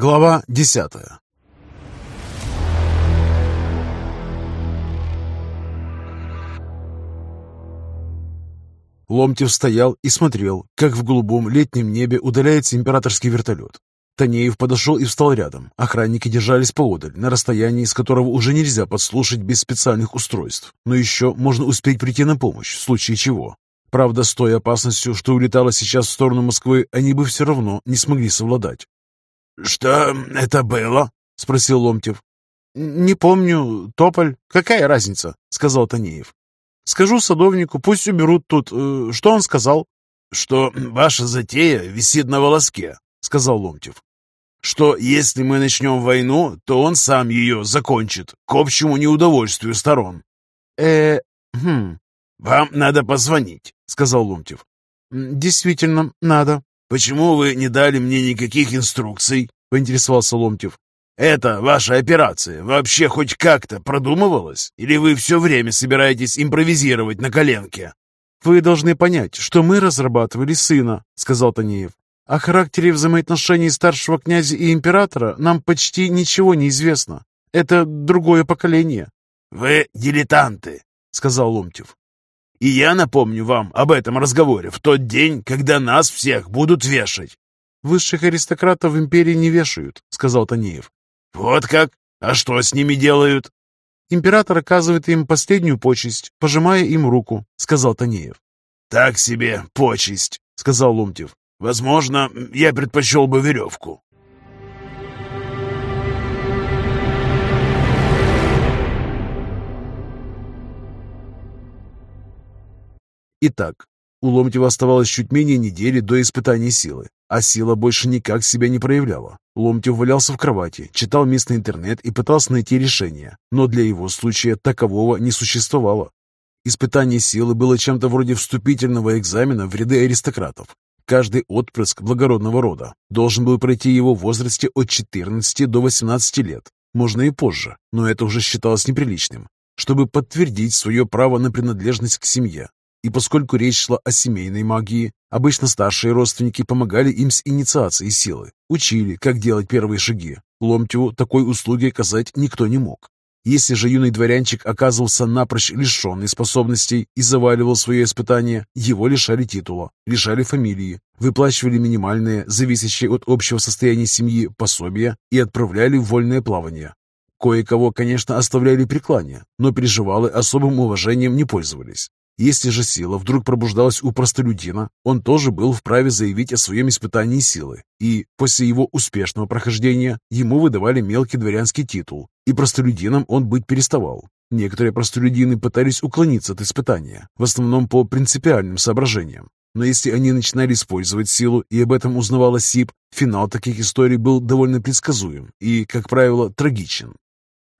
Глава десятая Ломтев стоял и смотрел, как в голубом летнем небе удаляется императорский вертолет. Танеев подошел и встал рядом. Охранники держались поодаль, на расстоянии, с которого уже нельзя подслушать без специальных устройств. Но еще можно успеть прийти на помощь, в случае чего. Правда, с той опасностью, что улетала сейчас в сторону Москвы, они бы все равно не смогли совладать. «Что это было?» — спросил Ломтев. «Не помню. Тополь. Какая разница?» — сказал Танеев. «Скажу садовнику, пусть уберут тут. Э, что он сказал?» «Что ваша затея висит на волоске», — сказал Ломтев. «Что если мы начнем войну, то он сам ее закончит, к общему неудовольствию сторон». «Э, хм...» «Вам надо позвонить», — сказал Ломтев. «Действительно, надо». «Почему вы не дали мне никаких инструкций?» — поинтересовался Ломтев. «Это ваша операция вообще хоть как-то продумывалась? Или вы все время собираетесь импровизировать на коленке?» «Вы должны понять, что мы разрабатывали сына», — сказал Танеев. «О характере взаимоотношений старшего князя и императора нам почти ничего не известно. Это другое поколение». «Вы дилетанты», — сказал Ломтев. И я напомню вам об этом разговоре в тот день, когда нас всех будут вешать. «Высших аристократов в империи не вешают», — сказал Танеев. «Вот как? А что с ними делают?» «Император оказывает им последнюю почесть, пожимая им руку», — сказал Танеев. «Так себе почесть», — сказал Ломтев. «Возможно, я предпочел бы веревку». Итак, у Ломтева оставалось чуть менее недели до испытания силы, а сила больше никак себя не проявляла. Ломтев валялся в кровати, читал местный интернет и пытался найти решение, но для его случая такового не существовало. Испытание силы было чем-то вроде вступительного экзамена в ряды аристократов. Каждый отпрыск благородного рода должен был пройти его в возрасте от 14 до 18 лет, можно и позже, но это уже считалось неприличным, чтобы подтвердить свое право на принадлежность к семье. И поскольку речь шла о семейной магии, обычно старшие родственники помогали им с инициацией силы, учили, как делать первые шаги. Ломтеву такой услуги оказать никто не мог. Если же юный дворянчик оказывался напрочь лишенный способностей и заваливал свое испытание, его лишали титула, лишали фамилии, выплачивали минимальные, зависящие от общего состояния семьи, пособия и отправляли в вольное плавание. Кое-кого, конечно, оставляли при клане, но переживалы особым уважением не пользовались. Если же сила вдруг пробуждалась у простолюдина, он тоже был вправе заявить о своем испытании силы, и после его успешного прохождения ему выдавали мелкий дворянский титул, и простолюдином он быть переставал. Некоторые простолюдины пытались уклониться от испытания, в основном по принципиальным соображениям. Но если они начинали использовать силу, и об этом узнавала СИП, финал таких историй был довольно предсказуем и, как правило, трагичен.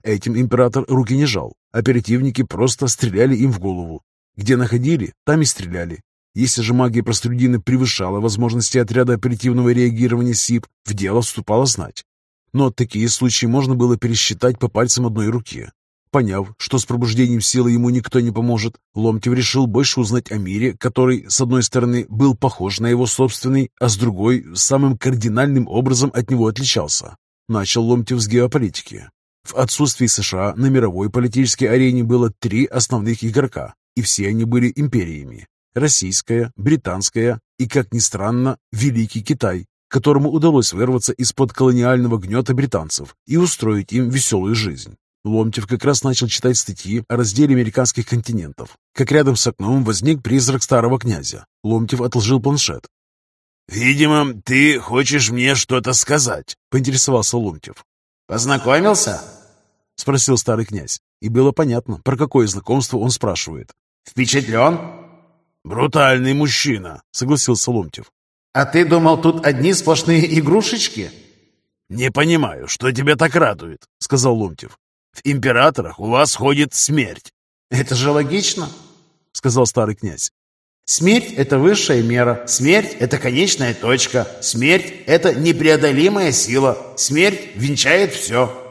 Этим император руки не жал. Оперативники просто стреляли им в голову, где находили, там и стреляли. Если же магия простолюдина превышала возможности отряда оперативного реагирования СИП, в дело вступала знать. Но такие случаи можно было пересчитать по пальцам одной руки. Поняв, что с пробуждением силы ему никто не поможет, Ломтев решил больше узнать о мире, который, с одной стороны, был похож на его собственный, а с другой, самым кардинальным образом от него отличался. Начал Ломтев с геополитики. В отсутствии США на мировой политической арене было три основных игрока и все они были империями. Российская, британская и, как ни странно, Великий Китай, которому удалось вырваться из-под колониального гнета британцев и устроить им веселую жизнь. Ломтев как раз начал читать статьи о разделе американских континентов, как рядом с окном возник призрак старого князя. Ломтев отложил планшет. «Видимо, ты хочешь мне что-то сказать», — поинтересовался Ломтев. «Познакомился?» — спросил старый князь. И было понятно, про какое знакомство он спрашивает. «Впечатлен?» «Брутальный мужчина», — согласился Ломтев. «А ты думал, тут одни сплошные игрушечки?» «Не понимаю, что тебя так радует», — сказал Ломтев. «В императорах у вас ходит смерть». «Это же логично», — сказал старый князь. «Смерть — это высшая мера, смерть — это конечная точка, смерть — это непреодолимая сила, смерть венчает все».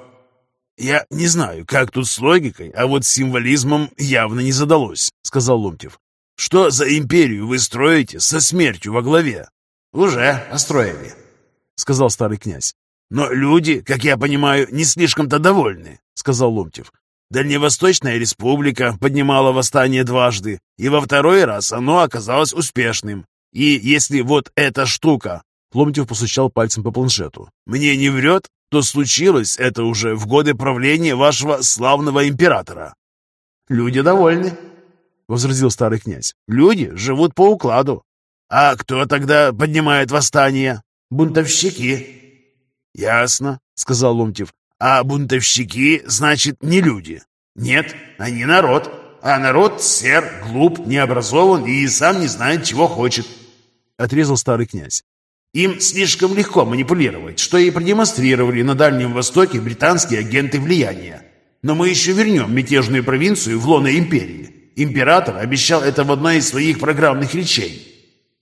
«Я не знаю, как тут с логикой, а вот с символизмом явно не задалось», — сказал Ломтев. «Что за империю вы строите со смертью во главе?» «Уже построили», — сказал старый князь. Но люди, как я понимаю, не слишком-то довольны, сказал Ломтев. Дальневосточная республика поднимала восстание дважды, и во второй раз оно оказалось успешным. И если вот эта штука, Ломтев постучал пальцем по планшету, мне не врет, то случилось это уже в годы правления вашего славного императора. Люди довольны, возразил старый князь. Люди живут по укладу. А кто тогда поднимает восстание? Бунтовщики. Ясно, сказал Ломтев. А бунтовщики, значит, не люди. Нет, они народ. А народ сер, глуп, необразован и сам не знает, чего хочет. Отрезал старый князь. Им слишком легко манипулировать, что и продемонстрировали на Дальнем Востоке британские агенты влияния. Но мы еще вернем мятежную провинцию в лоно империи. Император обещал это в одной из своих программных речей.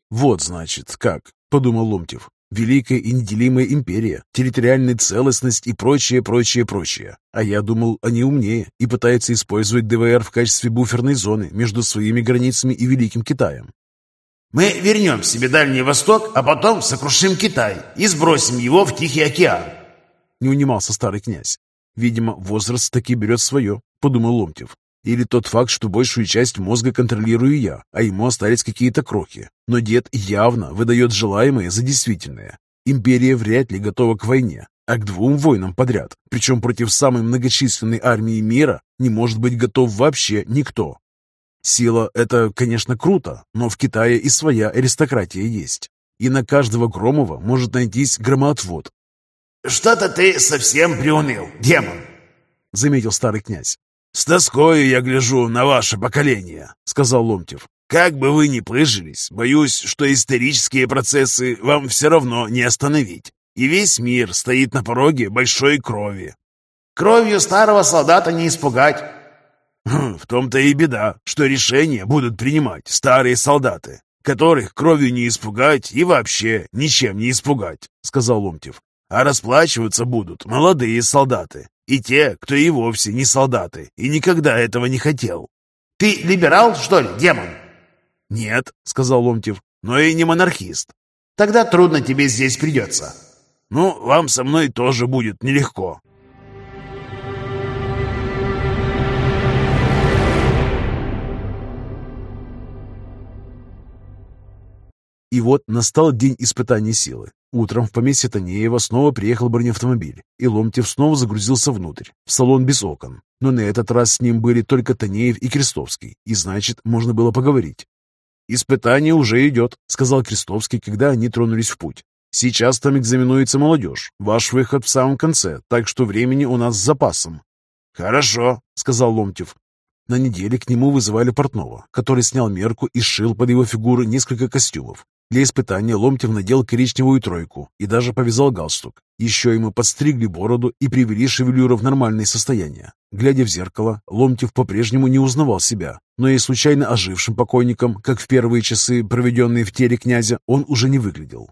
«Вот, значит, как», — подумал Ломтев. «Великая и неделимая империя, территориальная целостность и прочее, прочее, прочее. А я думал, они умнее и пытаются использовать ДВР в качестве буферной зоны между своими границами и Великим Китаем. Мы вернем себе Дальний Восток, а потом сокрушим Китай и сбросим его в Тихий океан. Не унимался старый князь. Видимо, возраст таки берет свое, подумал Ломтев. Или тот факт, что большую часть мозга контролирую я, а ему остались какие-то крохи. Но дед явно выдает желаемое за действительное. Империя вряд ли готова к войне, а к двум войнам подряд, причем против самой многочисленной армии мира, не может быть готов вообще никто. Сила – это, конечно, круто, но в Китае и своя аристократия есть. И на каждого Громова может найтись громоотвод. «Что-то ты совсем приуныл, демон!» – заметил старый князь. «С тоскою я гляжу на ваше поколение», — сказал Ломтев. «Как бы вы ни пыжились, боюсь, что исторические процессы вам все равно не остановить. И весь мир стоит на пороге большой крови». «Кровью старого солдата не испугать», в том-то и беда, что решения будут принимать старые солдаты, которых кровью не испугать и вообще ничем не испугать, сказал Ломтев. А расплачиваться будут молодые солдаты и те, кто и вовсе не солдаты и никогда этого не хотел. Ты либерал, что ли, демон? Нет, сказал Ломтев, но и не монархист. Тогда трудно тебе здесь придется. Ну, вам со мной тоже будет нелегко. И вот настал день испытания силы. Утром в поместье Танеева снова приехал бронеавтомобиль, и Ломтев снова загрузился внутрь, в салон без окон. Но на этот раз с ним были только Танеев и Крестовский, и значит, можно было поговорить. «Испытание уже идет», — сказал Крестовский, когда они тронулись в путь. «Сейчас там экзаменуется молодежь. Ваш выход в самом конце, так что времени у нас с запасом». «Хорошо», — сказал Ломтев. На неделе к нему вызывали портного, который снял мерку и сшил под его фигуру несколько костюмов. Для испытания Ломтев надел коричневую тройку и даже повязал галстук. Еще ему подстригли бороду и привели шевелюру в нормальное состояние. Глядя в зеркало, Ломтев по-прежнему не узнавал себя, но и случайно ожившим покойником, как в первые часы, проведенные в теле князя, он уже не выглядел.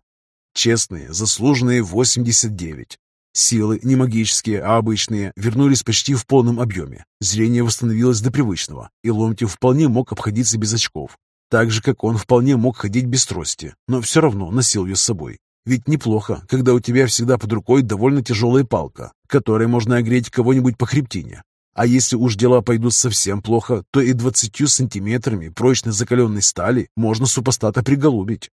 Честные, заслуженные 89. Силы, не магические, а обычные, вернулись почти в полном объеме. Зрение восстановилось до привычного, и Ломтев вполне мог обходиться без очков. Так же, как он вполне мог ходить без трости, но все равно носил ее с собой. Ведь неплохо, когда у тебя всегда под рукой довольно тяжелая палка, которой можно огреть кого-нибудь по хребтине. А если уж дела пойдут совсем плохо, то и двадцатью сантиметрами прочной закаленной стали можно супостата приголубить.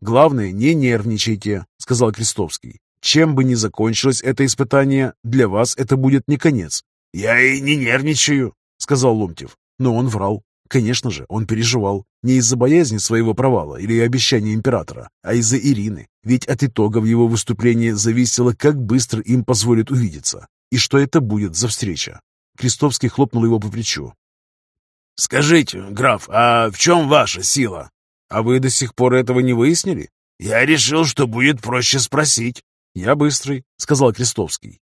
«Главное, не нервничайте», — сказал Крестовский. «Чем бы ни закончилось это испытание, для вас это будет не конец». «Я и не нервничаю», — сказал Ломтев. Но он врал. Конечно же, он переживал. Не из-за боязни своего провала или обещания императора, а из-за Ирины. Ведь от итогов его выступления зависело, как быстро им позволят увидеться. И что это будет за встреча. Крестовский хлопнул его по плечу. «Скажите, граф, а в чем ваша сила?» «А вы до сих пор этого не выяснили?» «Я решил, что будет проще спросить». «Я быстрый», — сказал Крестовский.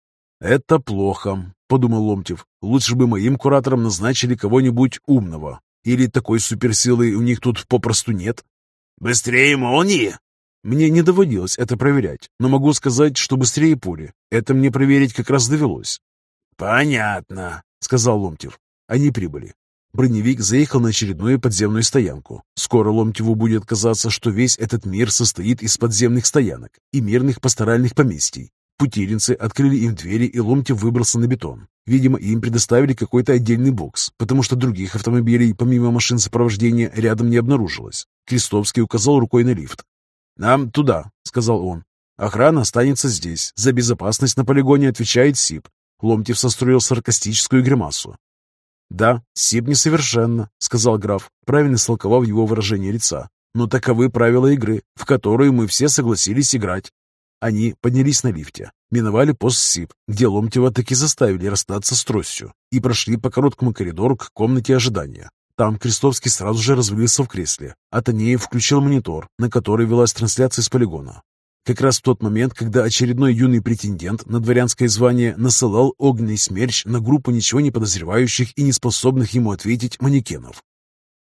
«Это плохо», — подумал Ломтев. «Лучше бы моим куратором назначили кого-нибудь умного, или такой суперсилы у них тут попросту нет? Быстрее молнии? Мне не доводилось это проверять, но могу сказать, что быстрее пули. Это мне проверить как раз довелось. Понятно, сказал Ломтев. Они прибыли. Броневик заехал на очередную подземную стоянку. Скоро Ломтеву будет казаться, что весь этот мир состоит из подземных стоянок и мирных пасторальных поместий. Путилинцы открыли им двери, и Ломтев выбрался на бетон. Видимо, им предоставили какой-то отдельный бокс, потому что других автомобилей, помимо машин сопровождения, рядом не обнаружилось. Крестовский указал рукой на лифт. «Нам туда», — сказал он. «Охрана останется здесь. За безопасность на полигоне отвечает СИП». Ломтев состроил саркастическую гримасу. «Да, СИП несовершенно», — сказал граф, правильно истолковав его выражение лица. «Но таковы правила игры, в которую мы все согласились играть. Они поднялись на лифте, миновали пост СИП, где Ломтева таки заставили расстаться с тростью, и прошли по короткому коридору к комнате ожидания. Там Крестовский сразу же развалился в кресле, а Танеев включил монитор, на который велась трансляция с полигона. Как раз в тот момент, когда очередной юный претендент на дворянское звание насылал огненный смерч на группу ничего не подозревающих и не способных ему ответить манекенов.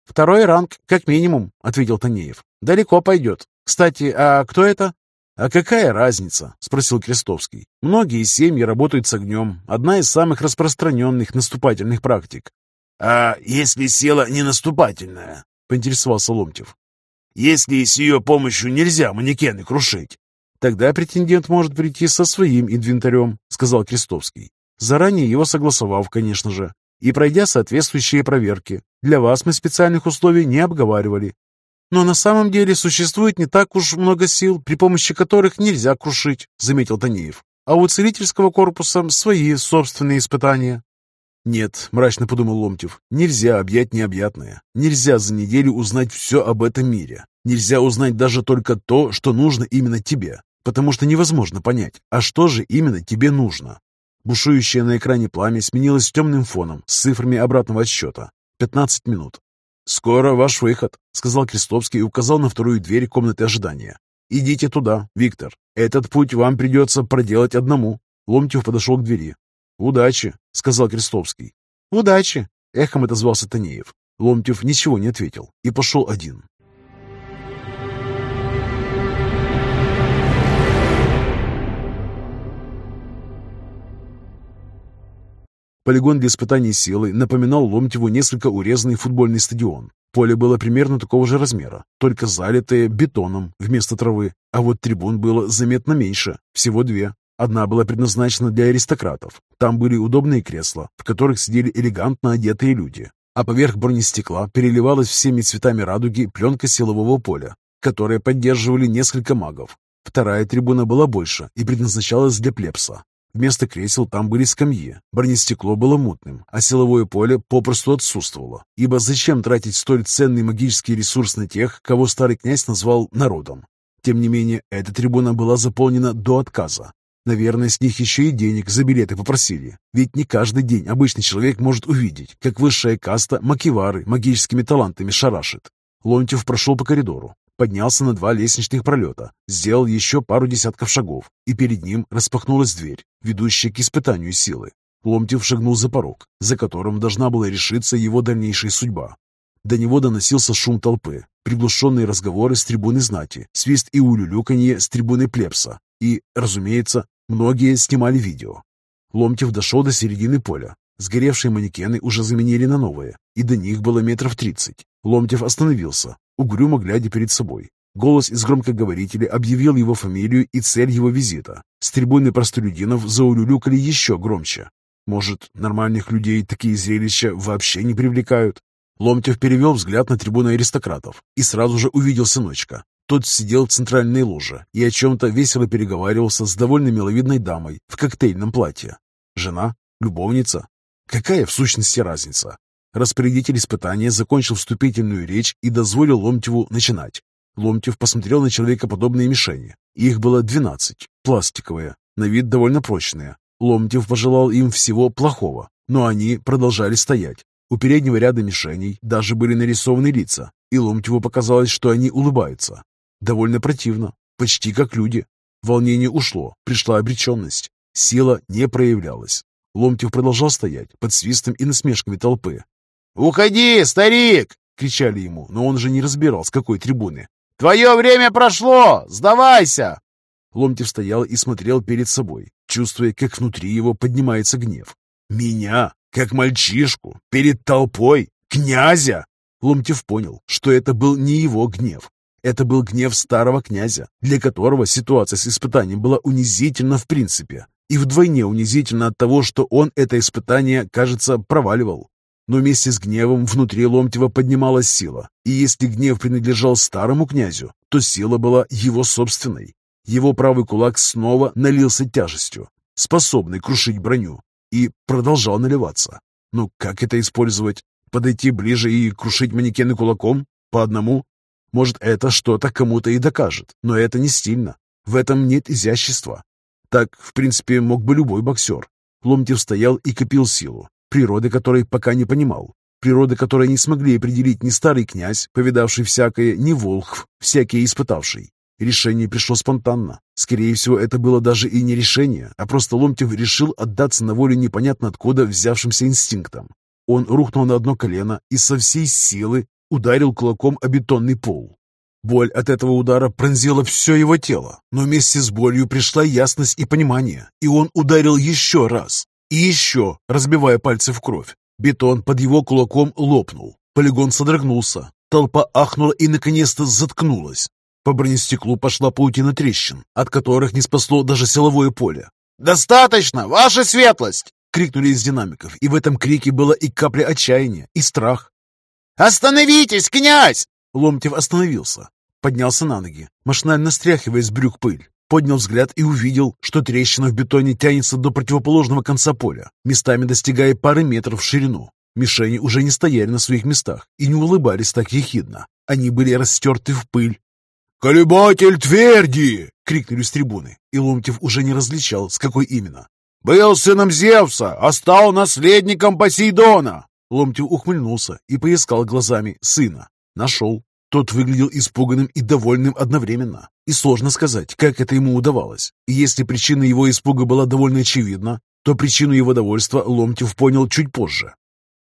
«Второй ранг, как минимум», — ответил Танеев. «Далеко пойдет. Кстати, а кто это?» «А какая разница?» – спросил Крестовский. «Многие семьи работают с огнем. Одна из самых распространенных наступательных практик». «А если сила не наступательная?» – поинтересовался Ломтев. «Если с ее помощью нельзя манекены крушить?» «Тогда претендент может прийти со своим инвентарем», – сказал Крестовский. «Заранее его согласовав, конечно же, и пройдя соответствующие проверки. Для вас мы специальных условий не обговаривали. «Но на самом деле существует не так уж много сил, при помощи которых нельзя крушить», — заметил Танеев. «А у целительского корпуса свои собственные испытания». «Нет», — мрачно подумал Ломтев, — «нельзя объять необъятное. Нельзя за неделю узнать все об этом мире. Нельзя узнать даже только то, что нужно именно тебе, потому что невозможно понять, а что же именно тебе нужно». Бушующее на экране пламя сменилось темным фоном с цифрами обратного отсчета. 15 минут. «Скоро ваш выход», — сказал Крестовский и указал на вторую дверь комнаты ожидания. «Идите туда, Виктор. Этот путь вам придется проделать одному». Ломтев подошел к двери. «Удачи», — сказал Крестовский. «Удачи», — эхом отозвался Танеев. Ломтев ничего не ответил и пошел один. Полигон для испытаний силы напоминал Ломтеву несколько урезанный футбольный стадион. Поле было примерно такого же размера, только залитое бетоном вместо травы, а вот трибун было заметно меньше, всего две. Одна была предназначена для аристократов. Там были удобные кресла, в которых сидели элегантно одетые люди, а поверх бронестекла переливалась всеми цветами радуги пленка силового поля, которое поддерживали несколько магов. Вторая трибуна была больше и предназначалась для плебса, Вместо кресел там были скамьи, бронестекло было мутным, а силовое поле попросту отсутствовало, ибо зачем тратить столь ценный магический ресурс на тех, кого старый князь назвал народом? Тем не менее, эта трибуна была заполнена до отказа. Наверное, с них еще и денег за билеты попросили, ведь не каждый день обычный человек может увидеть, как высшая каста макивары магическими талантами шарашит. Лонтьев прошел по коридору, поднялся на два лестничных пролета, сделал еще пару десятков шагов, и перед ним распахнулась дверь, ведущая к испытанию силы. Ломтев шагнул за порог, за которым должна была решиться его дальнейшая судьба. До него доносился шум толпы, приглушенные разговоры с трибуны знати, свист и улюлюканье с трибуны плебса. И, разумеется, многие снимали видео. Ломтев дошел до середины поля. Сгоревшие манекены уже заменили на новые, и до них было метров тридцать. Ломтев остановился, угрюмо глядя перед собой. Голос из громкоговорителя объявил его фамилию и цель его визита. С трибуны простолюдинов заулюлюкали еще громче. Может, нормальных людей такие зрелища вообще не привлекают? Ломтев перевел взгляд на трибуну аристократов и сразу же увидел сыночка. Тот сидел в центральной ложе и о чем-то весело переговаривался с довольно миловидной дамой в коктейльном платье. Жена? Любовница? Какая в сущности разница? Распорядитель испытания закончил вступительную речь и дозволил Ломтеву начинать. Ломтев посмотрел на человекоподобные мишени. Их было 12, пластиковые, на вид довольно прочные. Ломтев пожелал им всего плохого, но они продолжали стоять. У переднего ряда мишеней даже были нарисованы лица, и Ломтеву показалось, что они улыбаются. Довольно противно, почти как люди. Волнение ушло, пришла обреченность. Сила не проявлялась. Ломтев продолжал стоять под свистом и насмешками толпы, «Уходи, старик!» — кричали ему, но он же не разбирал, с какой трибуны. «Твое время прошло! Сдавайся!» Ломтев стоял и смотрел перед собой, чувствуя, как внутри его поднимается гнев. «Меня, как мальчишку, перед толпой, князя!» Ломтев понял, что это был не его гнев. Это был гнев старого князя, для которого ситуация с испытанием была унизительна в принципе. И вдвойне унизительно от того, что он это испытание, кажется, проваливал. Но вместе с гневом внутри Ломтева поднималась сила. И если гнев принадлежал старому князю, то сила была его собственной. Его правый кулак снова налился тяжестью, способной крушить броню, и продолжал наливаться. Ну, как это использовать? Подойти ближе и крушить манекены кулаком? По одному? Может, это что-то кому-то и докажет, но это не стильно. В этом нет изящества. Так, в принципе, мог бы любой боксер. Ломтев стоял и копил силу, природы которой пока не понимал. Природы которой не смогли определить ни старый князь, повидавший всякое, ни волхв, всякие испытавший. Решение пришло спонтанно. Скорее всего, это было даже и не решение, а просто Ломтев решил отдаться на волю непонятно откуда взявшимся инстинктом. Он рухнул на одно колено и со всей силы ударил кулаком о бетонный пол. Боль от этого удара пронзила все его тело, но вместе с болью пришла ясность и понимание, и он ударил еще раз. И еще, разбивая пальцы в кровь. Бетон под его кулаком лопнул. Полигон содрогнулся. Толпа ахнула и наконец-то заткнулась. По бронестеклу пошла паутина трещин, от которых не спасло даже силовое поле. «Достаточно, ваша светлость!» — крикнули из динамиков, и в этом крике была и капля отчаяния, и страх. «Остановитесь, князь!» Ломтев остановился, поднялся на ноги, машинально стряхивая с брюк пыль, поднял взгляд и увидел, что трещина в бетоне тянется до противоположного конца поля, местами достигая пары метров в ширину. Мишени уже не стояли на своих местах и не улыбались так ехидно. Они были растерты в пыль, «Колебатель тверди!» — крикнули с трибуны, и Ломтев уже не различал, с какой именно. «Был сыном Зевса, а стал наследником Посейдона!» Ломтев ухмыльнулся и поискал глазами сына. Нашел. Тот выглядел испуганным и довольным одновременно. И сложно сказать, как это ему удавалось. И если причина его испуга была довольно очевидна, то причину его довольства Ломтев понял чуть позже.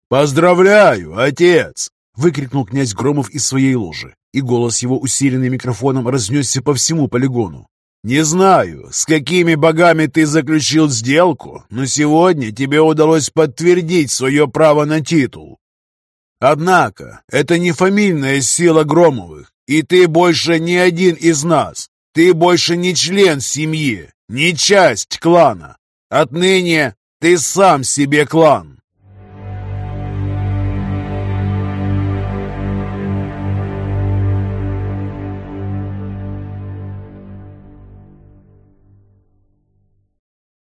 «Поздравляю, отец!» — выкрикнул князь Громов из своей ложи и голос его, усиленный микрофоном, разнесся по всему полигону. «Не знаю, с какими богами ты заключил сделку, но сегодня тебе удалось подтвердить свое право на титул. Однако, это не фамильная сила Громовых, и ты больше не один из нас. Ты больше не член семьи, не часть клана. Отныне ты сам себе клан».